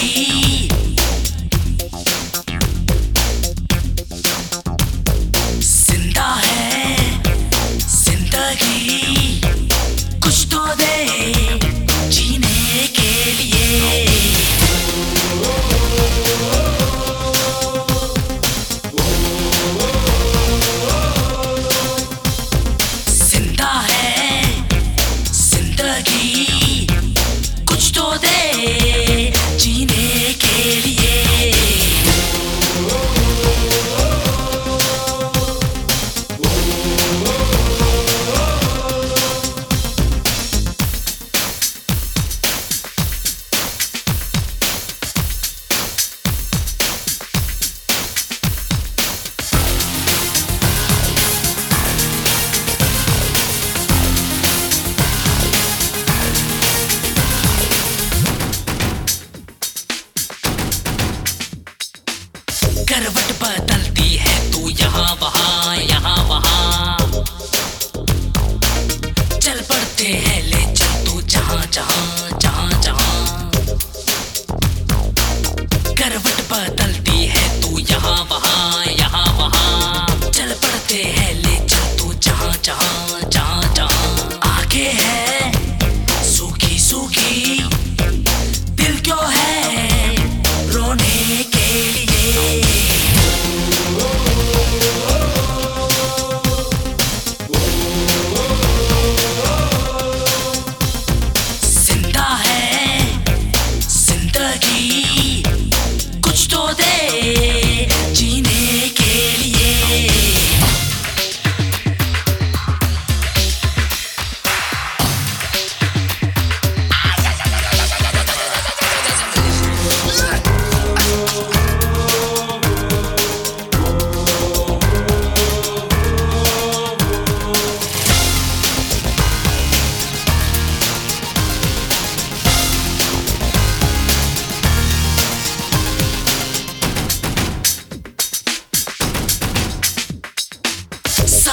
Hey. doll.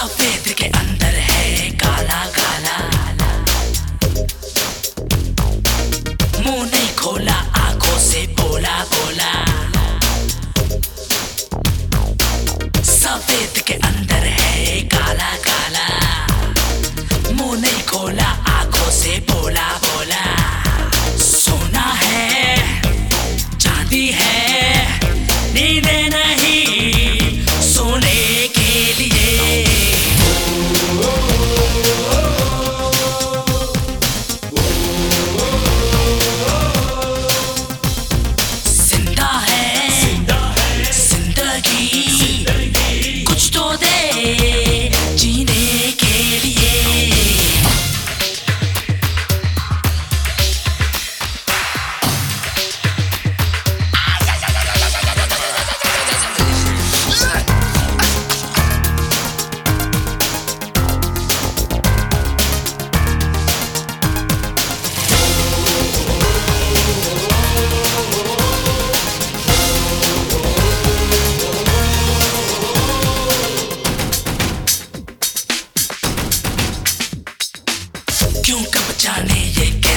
सफ़ेद के अंदर है काला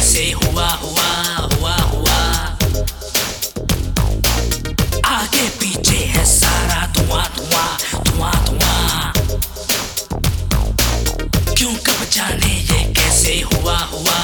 कैसे हुआ हुआ हुआ हुआ आगे पीछे है सारा धुआँ धुआँ धुआँ धुआँ। क्यों कब जाने ये कैसे हुआ हुआ?